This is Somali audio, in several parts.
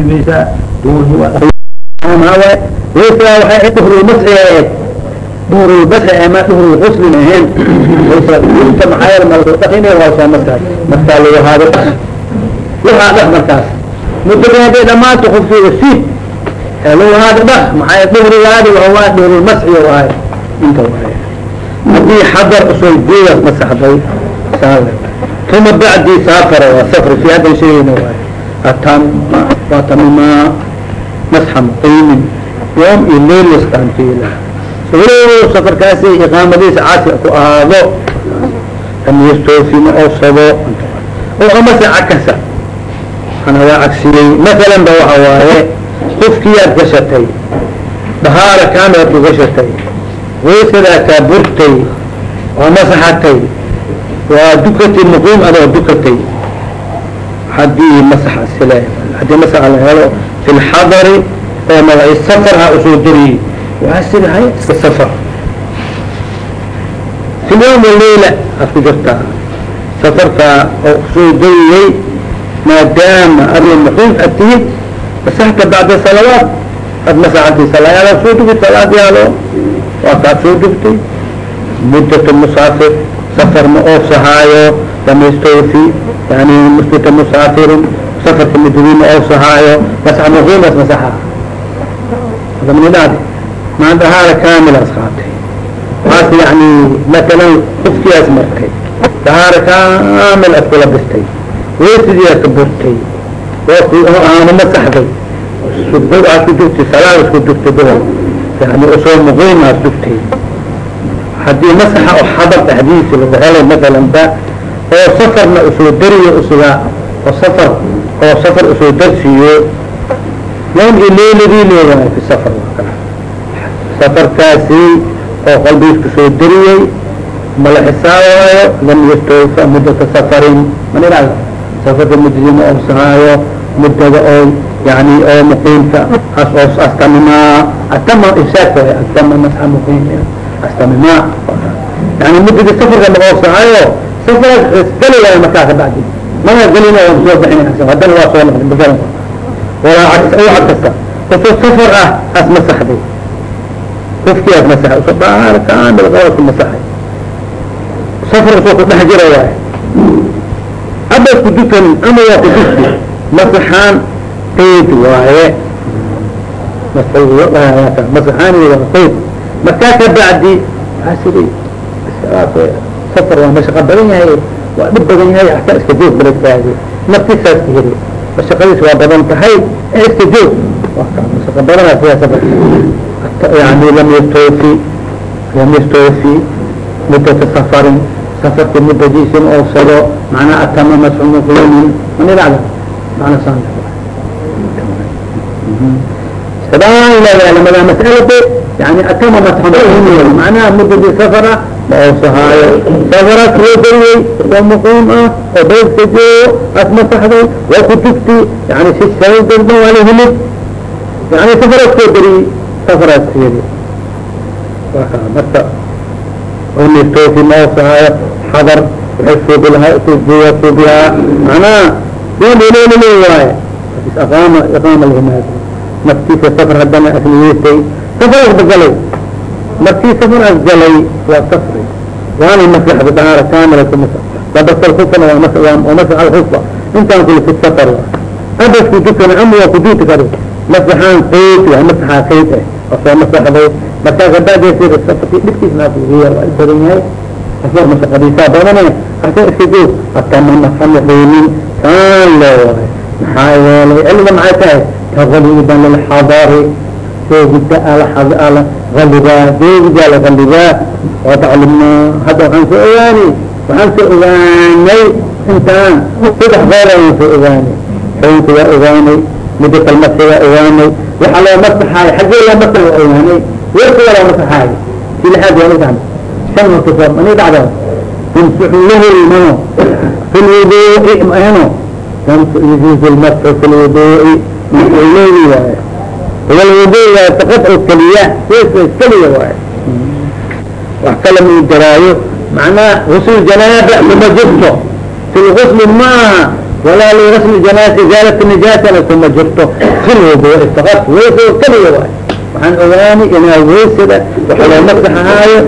siibeysaa duhurki waa waysaa waxay duhrulmasci ahayd. Duhrulmasci ama duhrulxuslin ahayn. Waysa maxaa yeele malsoo dhaqin waa soo maskaay markaa lagu haado. Waxaa dhaq markaas. Mudada hadday dhamaanto qofkiiga siib lagu haado dhaq maxaa duhrigaadi waa duhrulmasci waay inta waay haddii xadar u soo jeedaas masaxday uma bacdi saafara waa safri fi haddan sheegayna waay atam waa tamimaa masxa muqiimin yoom iyo leyl yastaantiila walow safarkaasi iqaamadiisa caasi ku ahaado amyastoofi ma oofsado oo amase cakasa ana waa cagsiyey. Masalan ba waxa waaye qofkiyaad gashatay dahaara kaamilaad ku gashatay waysadaa kaa burtay waa masaxatay waa dukatay muqiim haddii masaxa la helo fi lxadari oo magaci safar ha u soo dariyey waa sida hay iska safar. Fi lyawm waleyla aad ku jirtaa safarka oo u soo dariyey maadaama adi muqiim ad tihid masaxta bacda salawaat ad masaxatay salayaadaad soo dugtay salaadyaado waa kaad soo dugtay muddat musaafir safar ma oofsahaayo damaystoofi yani musbita musaafirin safarka mudadii ma oofsahaayo masax muqiimas masaxa adamnidhaadi maa dahaara kaamilaas qaatay waas yani matalan qofkiyaas markay dahaara kaamil ad kula bistay weysidiyaa ka burtay aanu masaxday aad ku isku dugtay duhur yani u soo muqiim aad haddii masaxa oo xadar dhexdiisi lagu helay masalan ba oo safarna u soo dariyo usugaa oo safar oo safar u soo darsiiyo. Yom iyo leyladii leedahay fi safar safarkaasi oo qalbigiis ku soo dariyey mala xisaabaayo lam yastawfa muddata safarin. Man ihahda safarka muddadii ma oobsahaayo muddada oo yani oo muqiimka as oo astamimaa atama ifsaadka way atama masxa muqiim astamimaa yani muddadii safarka ma oobsahaayo safaraas isgali waayo markaa ka bacdi mana gelina waa soo bixin haddana waa soo noqday walaa cag kasta qofo safar ah as masaxday qofkii as masaxay uso dhaar kaamil masaxay safar u soo ku dhex jira hadda ku dukan ama waa ku dugti masaxaan qayd waaye masaxaan qayd markaa ka bacdi waxaa siri safar waa mashaqa badan yahay waa dhib badan yahay aka iska joog baladkaadi naftiisaas ka heli mashaqadiis waa badan tahay? Ee iska joog. Mashaqa badanaa siyaa safar yani lam yastoofi lam yastoofi muddata safarin safarka muddadiisa ma oofsado macnaa atama masxu muqiimin mani dhacda macna saan. Sabaan leedahay lamada mas'alade yani atama muqiimin macnaha muddadii safara ma oofsahaayo safaraas loo dariyey oo muqiim ah oo bayska joogo as masaxday waa ku tugti yani si saadadba waa la hilid yani safaraas koo dariyey safaraas yeli marka nirtoofi ma oofsahaayo xadar waxay suubilahaa suubiyaa suubilahaa macnaha yoomilelile waaye aqaama iqaama lhimaad naftiisa safar haddana asniyeystay safaraas ba galay markii safaraas galay waa safri waana maslaxda dahaara kaamila labas alkufana waa masx alkufa intaan kuli fi safar abasku dukana ama waa kuduuti karo masaxaan qayd waa masaxaa qayd eh oo soo masaxday markaa kabacdeesida safarki dhibkiisna afiiriya waa i badan yahay safar mashaqadiisaa badane asa iska joog atama maxa muqiimin kaan loo waay maxaa yeelay cilmiga maxay tahay kagaliban lilxadari joogida ala galibaa joogidaa la galibaa waa taclimnaa hadda waxaan soo ogaani waxaan soo ogaanay intaan saddex goola aan soo ogaanay. Xaynka waa ogaanay mudatal masi waa ogaanay waxaa loo masaxaayo xaggee loo masa waa ogaanay weelka waa loo masaxaayo si lixaad waa shan watifood mani dhacda yamsuxu lahu mano fi lwuduu'i mahano yajuuzu lmasxu fi leedi waaye walwudu waay keliya wesla iskeliya waay wax kala mau daraayo macnaha gusl janaaba kuma jirto. Fi lgusli ma walaa ligasli janaa izaalat nijaasana kuma jirto. Fi lwudu faqad wesla keliya waay waxaan ogaani inaa weysada waxa loo masax ahaayo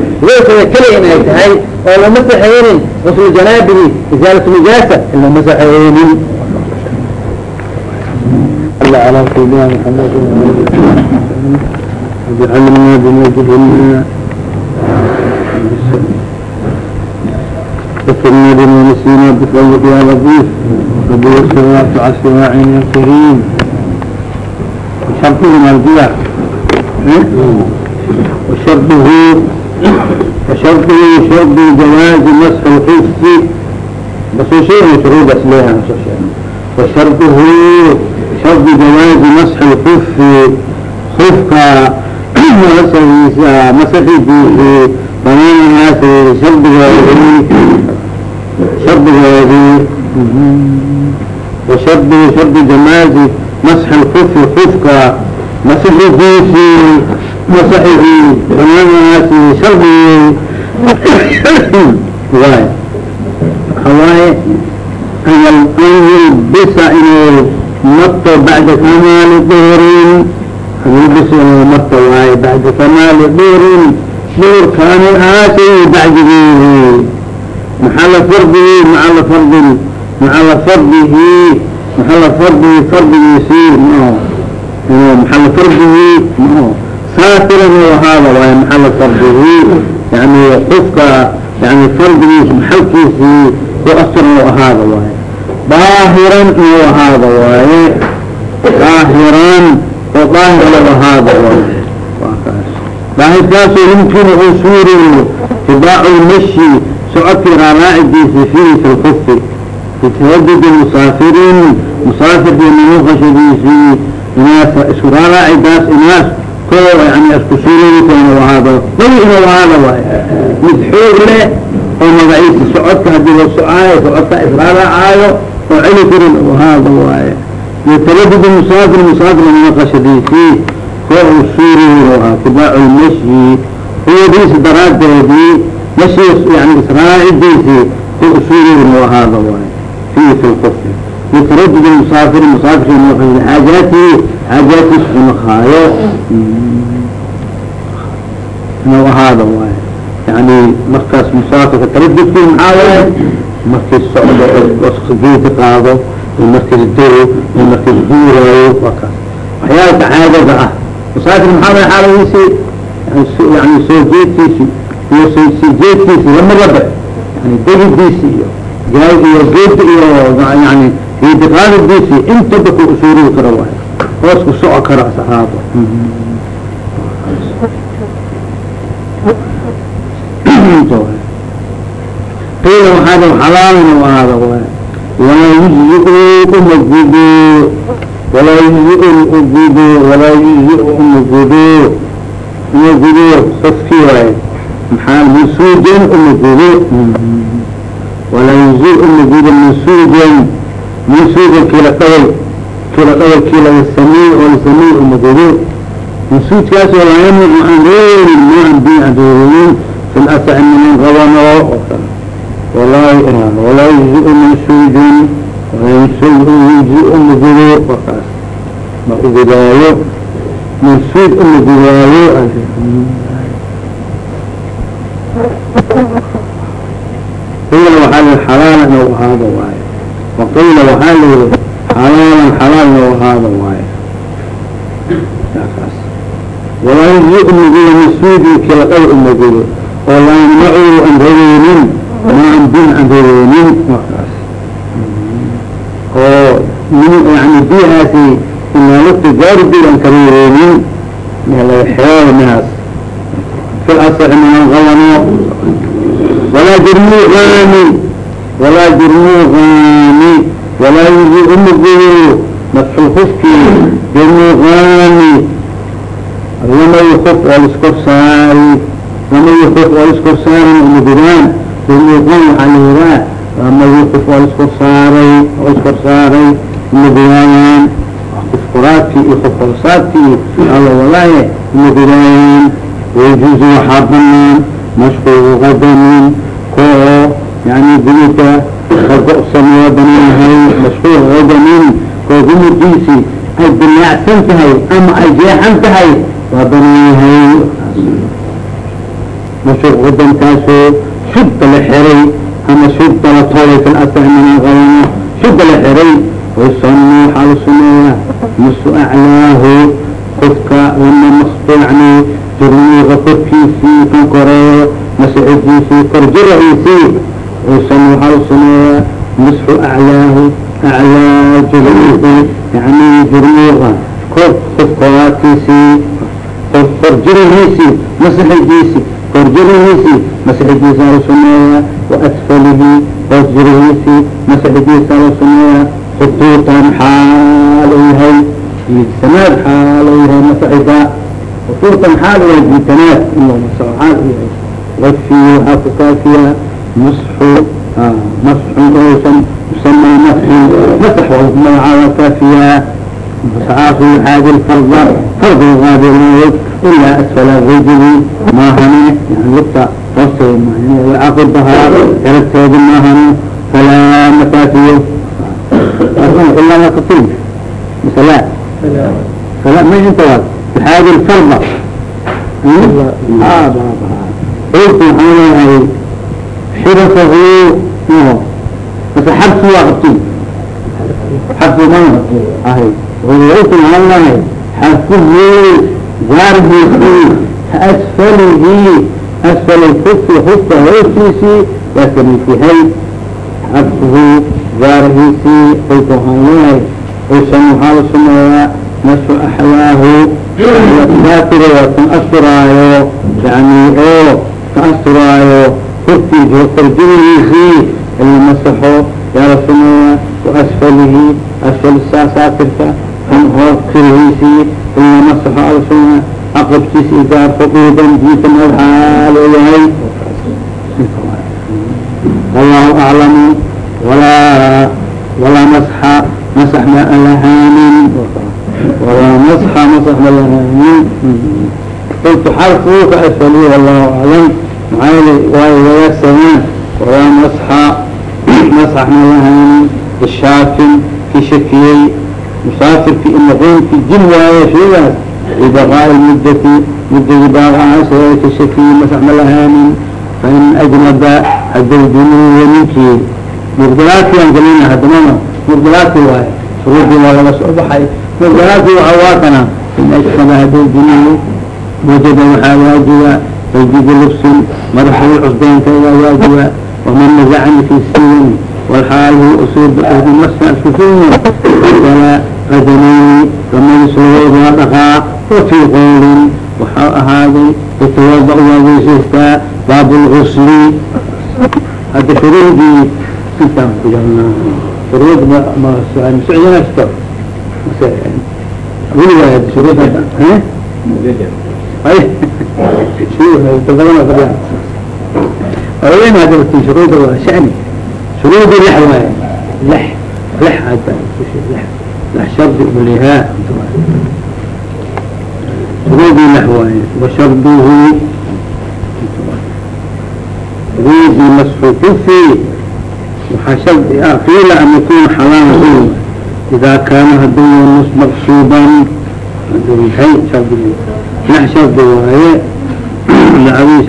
keliya inay tahay oo loo masaxeynin gusl janaabihi izaalat nijaasa in loo masaxeynin masaxaynin على سيدنا محمد وجعلنا بما جهلنا ذكرنا بما نسينا بفضلك يا لطيف وبالصلاة على السماعين الكريم وشرطه مرجع وشرطه وشرطه شرط جواز مسح الخف بس شيء من شروط أصلها وشرطه شرط جواز مسح الخف خفك مسحيسي بنانها في شرط جوازه شرط جوازه وشرط شرط جواز مسح الخف خفك مسحيسي مسحه بنانها في شرط واي هواي marto bacda kamaali duhrin abs marto waaye bacda kamaali duhrin duhur kaani aasay bacdigii maxala fardihi maala fardin maxala fardihi maxala fardihi fardigiisi mao maxala fardihi mao saafiran ahaada waaye maxala fardihi yani qofka yani fardigiis maxalkiisii oo astiran oo ahaada waaye daahiran inuu ahaada waaye. Daahiran oo daahir lagu ahaada waaye daahirkaasoo yumkinu cusuuruhu tibaacu lmashi socodkii raaraacidiisa fiihi fi lkufi bitawajudi musaafirin musaafirkii mamuuqashadiisii inaas isku raaraacidaas inaas koo yani isku suurooyikeena ahaada dal inuu ahaada waaye. Mid xoog leh oo magaciisa socodka haddii la socaayo socodka israaracaayo oo celi karin haada waaye yataladud musaafir musaafir maqashadiisii oo u suuriyr ahaa tibaac lmashi hooadiisa mashi yani israacidiisii oo u suuriyr haada waaye fii fi lkufri musaafir musaafir maqashadi xaajaatii xaajaatiisa unahaayo haada waaye yani markaas musaafirka taladudkii maxaa waaye markii socdo oksijiinka qaado markii doo markii guuraayo waa kaas waxyaalka caadada ah. Musaafir maxaa xaaladiisi yani soo jeedkiisi iyo soo sii jeedkiisi lamadaba yani degidiisi iyo gaal iyo geeda iyo yani idiqaadidiisi intaba ku usuurihi karo waay hoosku soco karo asxaaba mm-hmm. qiila waxaada xalaalna waada waay walaa yujziu umagudo walaa yujziu ugudo walaa yujziu umagudo umagudo qofkii waay maxaa masuujan umagudo ولا يجزئ النجود منسوجا منسوجا كلا قول كلا قول كلا السميع والسميع المدلول منسوج كاس ولا يمنع عن غير ما عن دين عدوين في الأسع من walaa walaa yujzi mansuudin mansuud yujzi umagudo wakaas ma ugudaayo mansuud umagudaayo qiila waxaa xalaala inuu ahaado waayo waqiila waxaa layihi xalaalan xalaal inuu ahaado waayo saakaas walaa yujzi umagudo mansuudin kila dhow umagudo oo laa yamnacu an bin aan reebeenin wakaas oo yani bihaasi inaalata gaari bir aan kareebeenin xeer mehaas fil asax mahan qalano walaa jirmuuqaani umuuqan waxaa layiraa waa uh, mawuqif oo iskorsaaray oo iskorsaaray magudaayaan iskuraadkii iyo korkorsaadkii alawalaaye magudaayaan wajuuzu waxaa banaan mashkuuqu qadamin ko yani gunuka kago-samay waa banaanyahay mashkuuqu qadamin koo gunukiisi ay binaacsan tahay ama ay jeexan tahay waa banaan yahay mashkuuq qadamkaaso shubka la xiray ama shubka la toolay kan atahmina qalano shubka la xiray wayusanu waxaa la suneeyaa masu aclaahu qofka lama masto yani jurmiga korkiisii kan koreeyo masxidiisii korjiraciisii wayusanu waxaa la suneeyaa masxu aclaahu aclaa jurmihi yani jurmiga kor qofkoaatiisii korjirihiisii masxidiisii horjarihiisii masxidiisa la sumeeya waasfalihi hoosjarihiisii masxidiisa la sumeeya khuduutan xaal u yahay jiibsanaad xaal u yahay masxida khuduutan xaal u yahay inuu masxo xaal u yahay wafiy waxaa ku kaafiya masxu masxun oosan musamaa masxin masax waa kaafiyaa مسعاف هذه الفرض فرض هذه الوجه إلا أسفل الرجل ما هني يعني لبتا وصل يعني عقبها كانت هذه ما هني فلا مكافية إلا ما تطيب مثلا فلا ما انت بهذه الفرضة اه قلت محمد حرفه بس حبسه وقتي حبسه ما اهي usumaynay xafigii jaargiisii asfaligii asfalilkufki hufka hoostiisii waa ka mid yahay xafigii jaarhiisii ay kuhaynay aysan maxaa la sumeeyaa nasu axyaahu saakiro waa kan asturaayo yani oo ka asturaayo hufkiisi farjadigiisii ayuu masaxo yaa la sumeeyaa waasfalihi asfal saakirka firhiisii uma masaxo alsuna aqabkiisa iyo gaarko udandiisa madaxaal u yahay wallahu aclamu walaa walaa masxa masax ma alahaanin walaa masxa masax ma lahaanin qultu xal fuuka asfali wallahu aclam maxaa yele waayo walaa masxa masax ma lahaanin bishaafin ki musaafirka ina reynki jin waaye sheegaas libaqaa'i muddati muddadi baaqaanseeka shakiyi masaxma lahaanin fain ajnaba haddaw dunuuba ninkii murdalaadkiaan gelina haddamana murdalaadki waaye shuruudii waa laga soo baxay murdalaadki waa waa in ajnaba haddaw dunuu wajada waxaa waajiba wajida lubsin madaxii cusbeenkaygaa waajiba waman nazacani fi siwan walxaal usiib bihdi isku sunya rajulayn ramadiis labooda dhaqaa wafii qowlin waxau ahaaday yatawaaba waadaysataa baab lgusli hadda farudii intaan kujalnaa farud mmasocdanasto weligaa shuruuda waa shani shuruudi lix waay lix lix hadda lix lix shardi walihaa shuruudii lix waaye washarduhu shuruudi masxu kufi waxaa shardi ah qiila an yakuna xalaala idaa kaana haduu nus maqsuuban haduu yahay shardig lix shardi waaye lacadii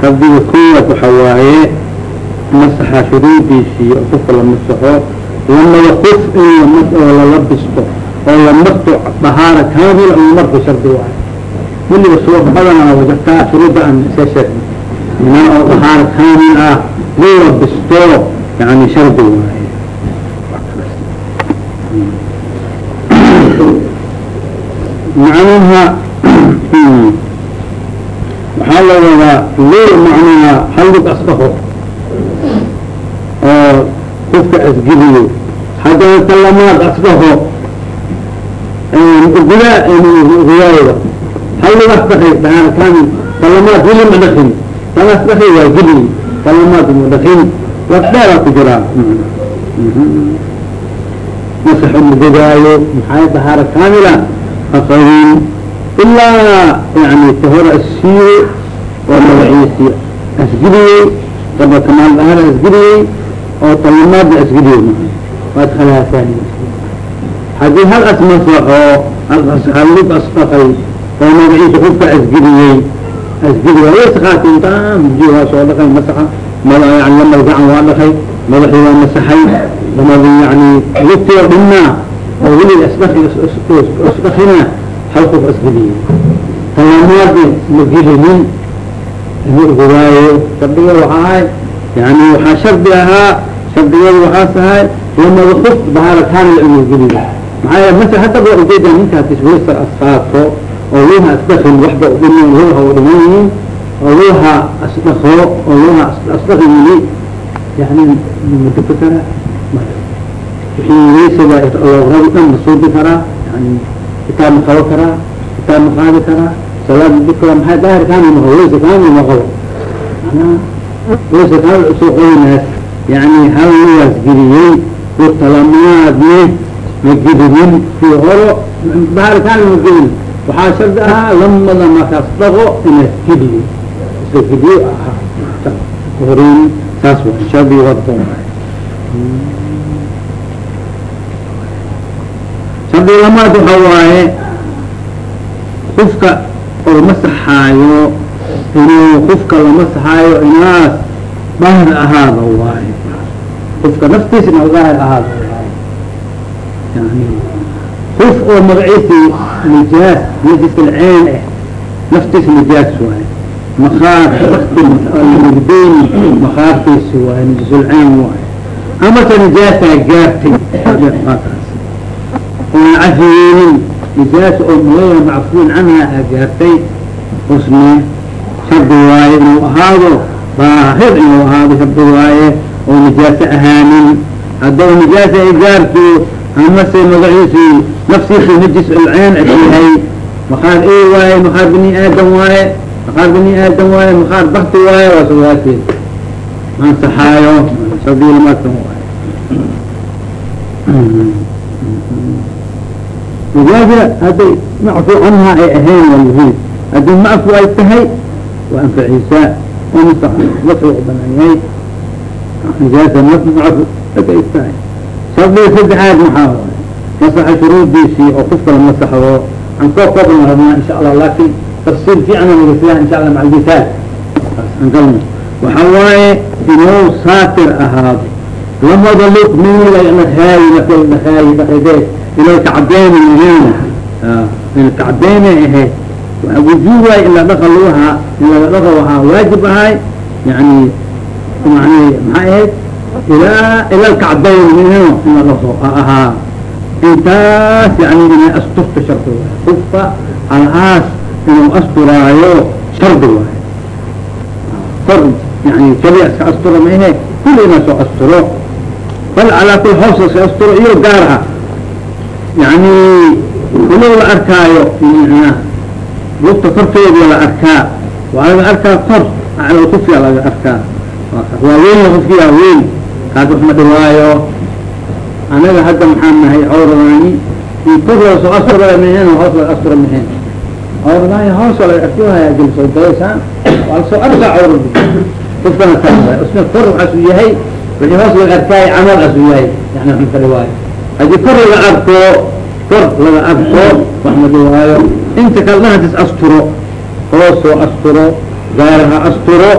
shardiga koowaad waxa waaye masaxa shuruudiisii oo qofka la masaxo lamada kuf in oo lalabisto oo la marto dahaara kaamil ama marto shardi waaye. Weliba suuq badanaa wajabtaa shuruudda aan isa sheegno inaa oo dahaara kaamil ah loo labisto yani shardi waaye. Macnaha waxaa la wadaa loo macnaha hallig asdhaho oo qofka asgeliyo. Haddana kalamaad asdhaho gudaa riwaayada? Hallig asdhahay dahaara kaamil kalamaad weli ma dhakin kala asdhahay waa geli kalamaad ma dhakin lafdheeraa ku jiraa masaxu madadaayo maxaa dahaara kaamila? Aqawin ilaa yani tahora asiiyo oo magaciisi kamaal dhahar asgiliyey oo talamaada asgiliyey waad khalaafaan haddii hal asmasaxo halug asdaqay oo magaciisa qofka asgiliyey asgili waa wasakaati intaan biyo waa dhaqay masaxa mada yani lamal gacan waa dhaqay madaxii waa masaxay lamadii yani lugtii oo oo weli asdaqi asdaqina hal qof asgiliyey talamaadi ma gelinin inuu ogaayo shardiga waxaa ahay yani waxaa shardi ahaa shardigeeda waxaas ahay lamada qof bahaarataana la inuu geliyo maxaa yeele mase hadda ba ujeeda ninkaas isweysa asqaato oo luha asdaqin waxba udhiman luha u dhiman yihiin oo luha asdaqo oo luha asdaqi yili yani madako kara wixii weysada rabi dhan ma suubi karaa yani kitaab ma qabo karaa kitaab ma qaadi karaa salaad dika maxay daahir kaana maqo weysa kaana maqabo manaa weysa kaana u soo qoynaas yani hal lugaas geliyey lutalamaadne ma gelinin kii horo daahir ma gelin. Waxaa shardi ahaa lamada markaas dhaqo inaad geliyo isla geliyo ahaa horeyn saas wa shardi wado shardi lamaad waxa waaye qofka oo masaxaayo inuu qofka lamasaxaayo inaas daahir ahaada waaye. Qofka naftiisa ina daahir ahaada waaye. Yani qof oo magaciisi nijaas najis alceen ah naftiisa nijaas waaye. Makaar mugdeyni makaarkiisi waaye najis alceen waaye. Amase nijaasaa gaartay oona cafiyeynin nijaas oo muaya macfuun canha gaartay usne shardi waaye inuu ahaado daahir inuu ahaado shardi waaye oo nijaaso ahaanin haddaba nijaasa ay gaarto amase magaciisi nafsiisi najis alceen asyahay makaar e waaye makaar bini aadam waaye makaar bini aadam waaye makaar bakti waaye waa sugaateed mansaxaayo shardiilamaadkan waaye nijaaza hadday macfu canha ay ahayn waa muhiim haddii macfu ay tahay waa anfaciisaa oo masxu u banaan yahay nijaaza macfu ay tahay shardiga saddexaad maxaa masaxa shuruudiisii oo qofka la masaxdo aan soo koobna rabnaa insha allah laakin tafsiil fiican filaha insha allah maca aan galno waxa waaye inuu saatir ahaado lamada lug min lahaayi marka lahaayi dhaqidee ilay kacbeyna ahayn ina kacbeyna ahayd wujuub waay in la dhaqa luha in laga dhaqa waxaa waajib ahay yani yani maxay ahayd ilaa ila lkacbeyn minho in la dhaqo ahaa intaas yani inay asturta shardi waay qofka halahaas inuu asturaayo shardi waay kor yani keliya iska astura ma ahe kulli ina soo asturo bal calaa kul hoos asturo iyo gaarha yani ulow la arkaayo lugta korkeeda la arkaa. Waa laga arkaa kor aclo kufya laga arkaa. Waa weyn qofkiyaa weyn. Kaas wax ma dhawaayo anaga hadda maxaan nahay cawradaani in kor laga soo astura hoos laga astura mehen cawradaani hoos laga arkiwahaya gel soo dayaysaan waa la soo arkaa cawradi qofkana kor waxaasu yahay hoos laga arkaayo camal asu yahay yani ma ka kor laga arko kor laga arko wax ma dhawaayo inta kalena hadis asturo. Hoosoo asturo gaaraha asturo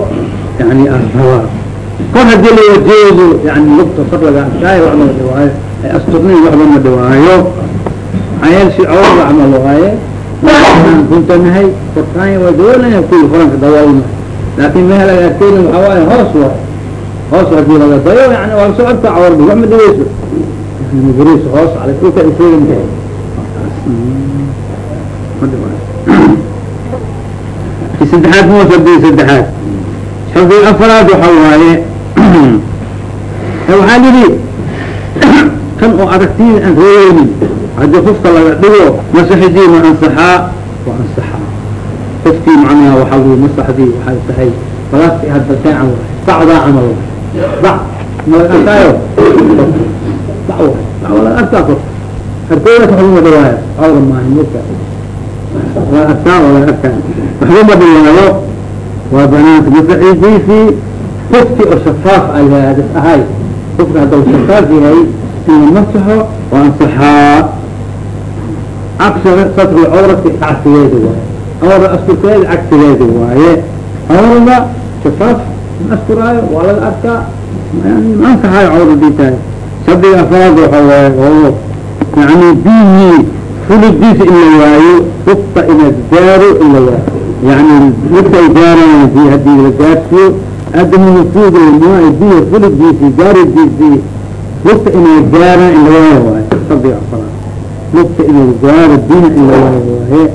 yani rabaa kor haddii la wajeedo yani lugta kor laga arkaayo wax ma dhawaayo ay asturnayn waxba ma dhawaayo yeele si cawrada camal waaye aan kuntanahay korkaanya waa dawoolaya kulli qoranka dawoolna laakin meha laga arkeyna waxaa waaye hoos waay hoos haddii laga dayo yani waa la soo arkaa cawrada wax ma dhaweyso mgris hoos ala dhulka isooyinka ki saddexaad ma shardiga saddexaad. Shardiga afaraad waxa waaye waxaa lihi kan oo aragtiin aan reeyeynin haddii qofka laga dhigo masaxidii ma ansaxaa waa ansaxaa. Qofkii macnaha waxa wy masaxdii waxay tahay balaasti hadda kee camal bacdaa camal waay arkaa kor arkooda waxuma dhawaayo awra maaha mka waa arkaa la arkaa waxbama dhiyaayo waa banaanka masaciidiisii kufki oo shafaaf alhaadis ahay kufka haddau shafaaf yahay in la masaxo waa ansaxaa cagsi satru cawrati cagsigeedi waaye awra asturkeedi cagsigeedi waaye awrada shafaaf ma asturaayo waa laga arkaa yani ma ansaxaayo cawradii tahay shardiga afraad waxa waaye oo yani biyihii fulidiisa in la waayo kufta inaad gaaro in la waayo. Yani midka ay haddii la gaarsiiyo aadamiga fuuga maa biyo fulidiisii gaaridiisii lugta inay gaaraan in la waayo waaye. Shardiga afraad. Lugta inay gaaro bina in la waayo waaye.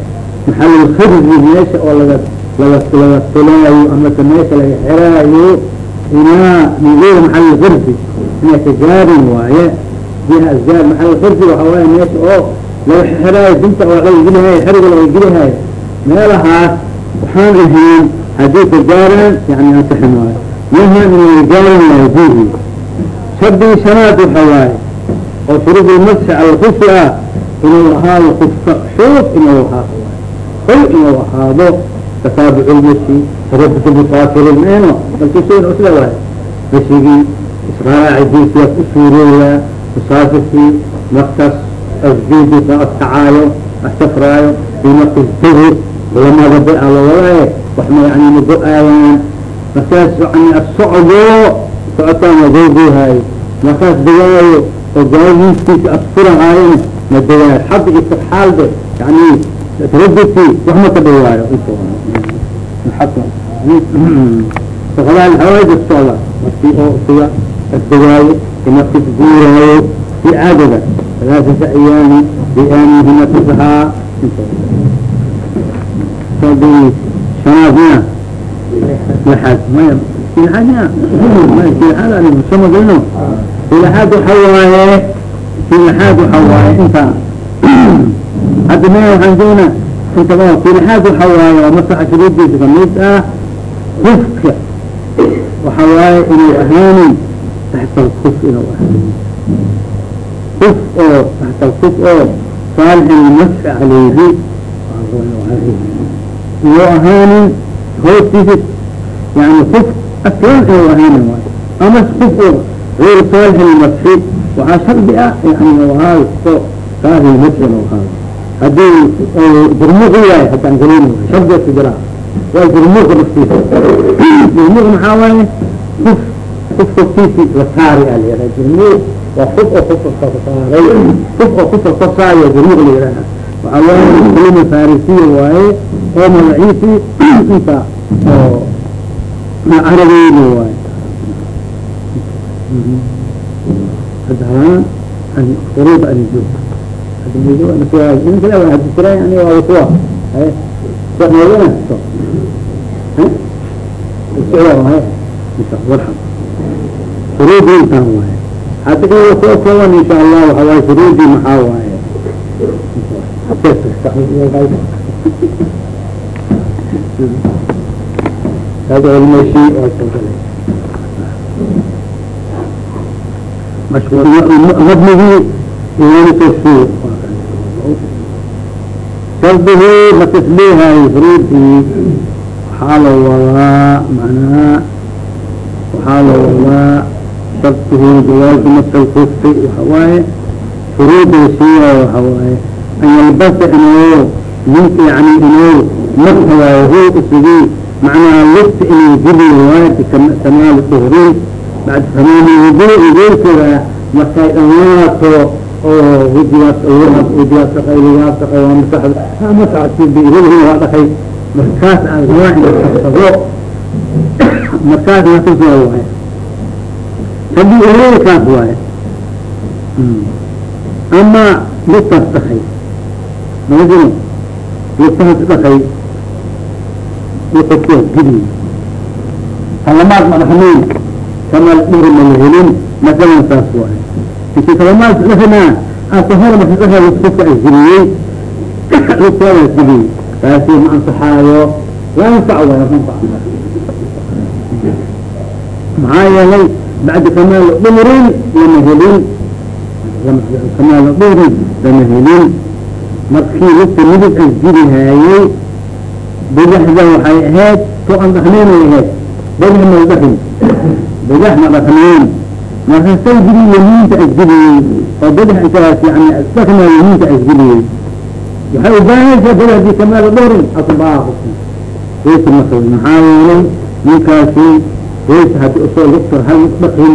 Maxalulkhirzi meesha oo laga laga laga tulaayo amase meesha laga xiraayo inaa migeeda maxalulkhirzi inay ka gaarin waaye biha asgaar maxalulkhirzi waxa waaye meesha oo laga xiraayo dinta oo laga gelihayo xeriga laga gelihayo meelahaas waxaan ahayn haddii ka gaaraan yani ansixin waayo mehan inay gaarin waayo bihi shardigii shanaad waxa waaye oo shuruud lmasxi cala lkufi ah inuu ahaado kufka xuuf inuu ahaado xul inuu ahaado tasaabuc lmasi tarabut musaafiri meeno balkishayn sida waaye mashigii israacidiisiyaa ku suurooyaa musaafirkii markas asjuudiisa askacaayo asafraayo fii markas duhur culamada ba lawadaye wax ma yani ma go'aayaan markaas yani assocdo socotaan magoogohaayo markaas degaayo oo gaadiidkiisa asfurahaayona ma degaayo xadda iyo safxaalde yani taradudkii wax ma ka dhawaayo hawaaja socda markii oo siga asdegaayo i markis guuraayo fi caadada alaasata ayaami biaamihi markisahaa sadii shanaad miya lixaad maya lixaad waxa waaye lixaad waxa waaye inta hadda maya waxaan joogna inta lixaad waxa waaye waa masaxa shuruudiisa ka mid ah kufka waxa waaye inuu ahaanin taxta alkuf inuu ahaanin kuf oo taxta oo saalixin lmasxi calayhi inuu ahaanin hoostiisa yani kuf aslan inuu ahaanin waayo ama kuf oo غayr saalixin lmasxi waxaa shardi ah yani ahaado oo saalixin lmasxi inuu ahaado haddii jurmuqi yahay haddaan gelin shardiga ku jiraa waa jurmuuqa naftiisa jurmuuq maxaa waaye? Kuf kuf koftiisi la saari a layihah jurmuuq waa kuf oo kufka kasaaray kuf oo kufka kasaariya jurmuuq la yidhaha waxaa waaye kalima farisiya waaye oo magaciisi inta oo carabeyna waaye. Hadda halaan furuud ani joog hadisira yani waa kuwa shuruudi intaan waaye hadda ina soo kooban insha allah waxa waaye shuruudii maxaa waaye hada almashi shardihi matasliihay shuruudii waxaa la wadaa macnaha waxaa la wadaa shardihi jawaazu masalkufi waxa waaye shuruuda siiya waxa waaye an yalbasa inuu ninka yani inuu marka waaye hu isigii macnaha lugta inuu gudi waaye bikamaali duhrin bacda tamaami wudu wuduukada markay dhamaato oo wajigaas wajigaas dhaqay ligaas dhaqay waa masaxda ha masaxti biiradiina waa dhaqay markaas aan rabaa ina kabsado markaas nakasoo waaye haddii ureekaas waaye ama lugtaas dhaqay maajino lugtaas dhaqay luqadkias gidi kalamaad madaxnayn kamal dhiri mala helin masalan saas waaye asa hore marka lugtaada asgiriyey taasi ma ansaxaayo waay anfac maxaa yeelay bacda kamaal duhrin lama helin kamaal duhrin lama helin markii lugta midig asjirihaayey badaxda waxay ahayd to an dhaqneen ay ahayd badax ma dhaqin badax ma dhaqneen marka sajri yamiinta asjiriyey oo badax intaas yani dhaqna yamiinta asjiriyey waxay ubaahaysaa badaxdii kamaala dhoorin asbaahu waysa masal maxaa yeelay ninkaasi waysa haddii u soo lugta hal dhaqin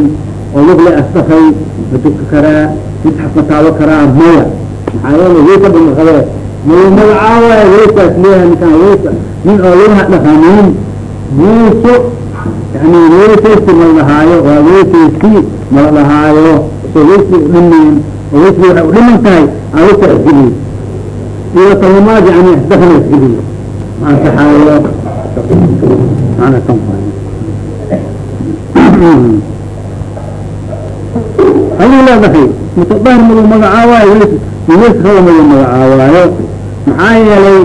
oo lugle asdhaqay ma duka karaa misxaf ma taabo karaa maya maxaa yeelay waysa bamaqabee mayu magacaawaya waysaas leeyahay ninkaan waysa nin oo lugaha dhaqanin wayso yani waysaysi mala dhahaayo waa waysaysi mala dhahaayo so waysi udhimayn oo waysi waxay udhiman tahay aan lugta asgeliyo iyo talamaad yani asdhaqna asgeliyo ma ansaxaayo mana kan haddii leedahay mutadahir magu magacaawaayo raba magu magacaawaayo maxaa yeelay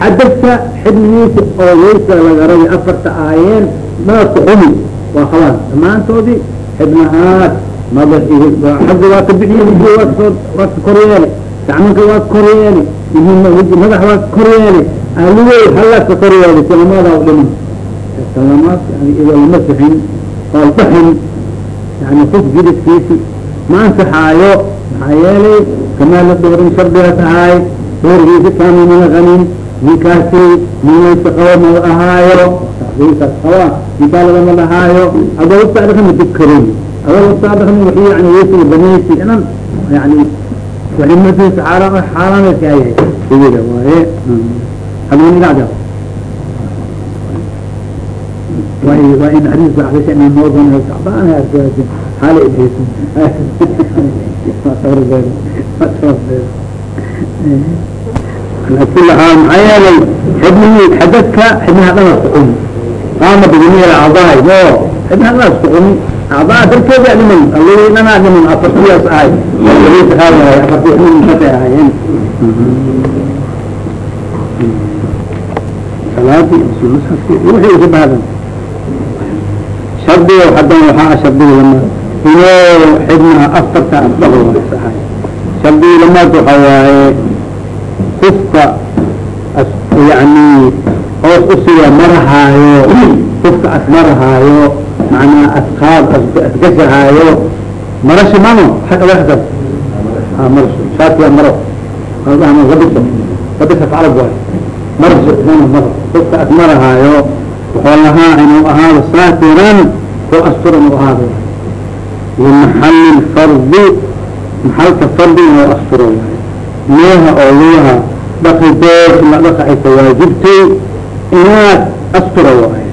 xadadka xibnigiisa oo waysa laga rabay afarta aayeen maadka xumi. Waa khalaas dhammaantoodii xibnahaas mada xagga waa ka bixiye waa ka kor yeeli gacmanka waa ka kor yeeli madax waa ka kor yeeli aligey halaas ka kor yeeli salamaada dhiman salamaad yani idoo lama sixin oo baxin yani qof jiriskiisi ma ansaxaayo maxaa yeelay kamaala doorin shardiga tahay doorgiisi kaamimina qanin ninkaasi ninaysa qaba ma ahaayo saas qaba ninkaa lagama dhahaayo adoo wataadakama dibkarin adoo wataadakama wixii yani weysiga banaysi inan yani waxay masiisa xaaraan xaaraanaysa ayahay sidiga waaye hadwanigaada waa waa in xadiis baxdasha inay moodan kacbaan xaala idhaysan ala kuli xaal maxaa yeelay xibnihii xadadka xibnaha dhana suxun qaama bidamiir acdaai o xibnaha dhana suxun acdaa darkeeda dhiman alii dhanaa dhiman afartiyaas ahay waaye kufka yani hoos usiga marahaayo kufka asmarahaayo macnaa asqaab asgashahaayo marashi mano xagga waxsan marash shaatiya maro aldahma gabiso gabisa facalab waayo marasho mano maro kufka asmarahaayo wuxuu lahaa inuu ahaado saatiran ku asturan u ahaado. Limaxali lfardi maxalka fardi inuu asturo meeha oo lugaha dhaqi doos la dhaqa ay ka waajibtay inaad astura waayo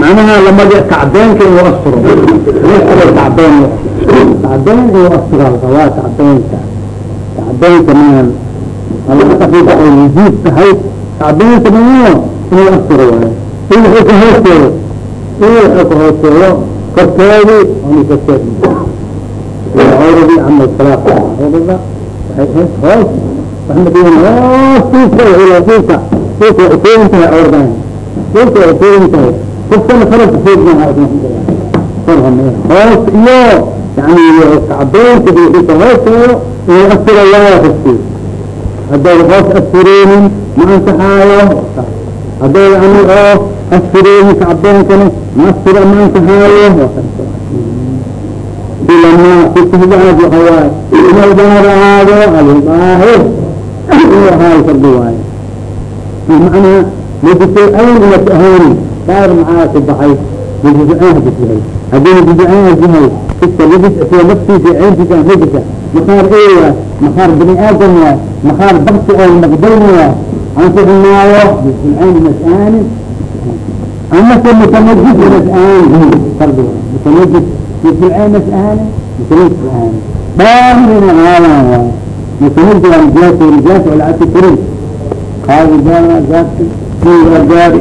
macnaha lamadi tacbeenka inuu asturo asturo tacbeen tacbeen inuu astura waa tacbeenka tacbeenka maan alaqaida ay wujuub tahay. Tacbeenka maa inuu asturo in wuxuu ka hoosteeyo in wuxuu ka hoosteeyo korteedi oni korteedi cawradi ama salaaq cawrada waxay hoos waxmadin hoos dhulka ila dhulka dhulka waxay kooyin tahay cawrdan dhulka waxay kooyin tahay kufkana farabka foognaha hoos iyo yani kacbeynka wixii ka hoosteeyo inuu asturo laa hostii hadday hoos astureynin ma ansaxaayo hadday yani oo astureynin kacbeenkana ma astura ma ansaxaayo ilama kutubdaad waxa waaye inuu daahir ahaado aldaahir inuu ahaayo fardi waaye macnaa majisay ayn inas ahaani daahir maxaa ku baxay majisaan hadis yahay haddii majisaan yahay iska isla naftiisa cayntiisa majisa makaar ey waay makaar bini aadam waay makaar bakti oo maqdaln waay ansixi maayo bisbilcayn mas'aani amase mutamajis mas'aani fardi waay mutamajis bisbilcayn mas'aani mutamajis mas'aani baahina haalan waay mutamajis waa nijaasa nijaasa walcati kurin qaadi gaari gaari gaari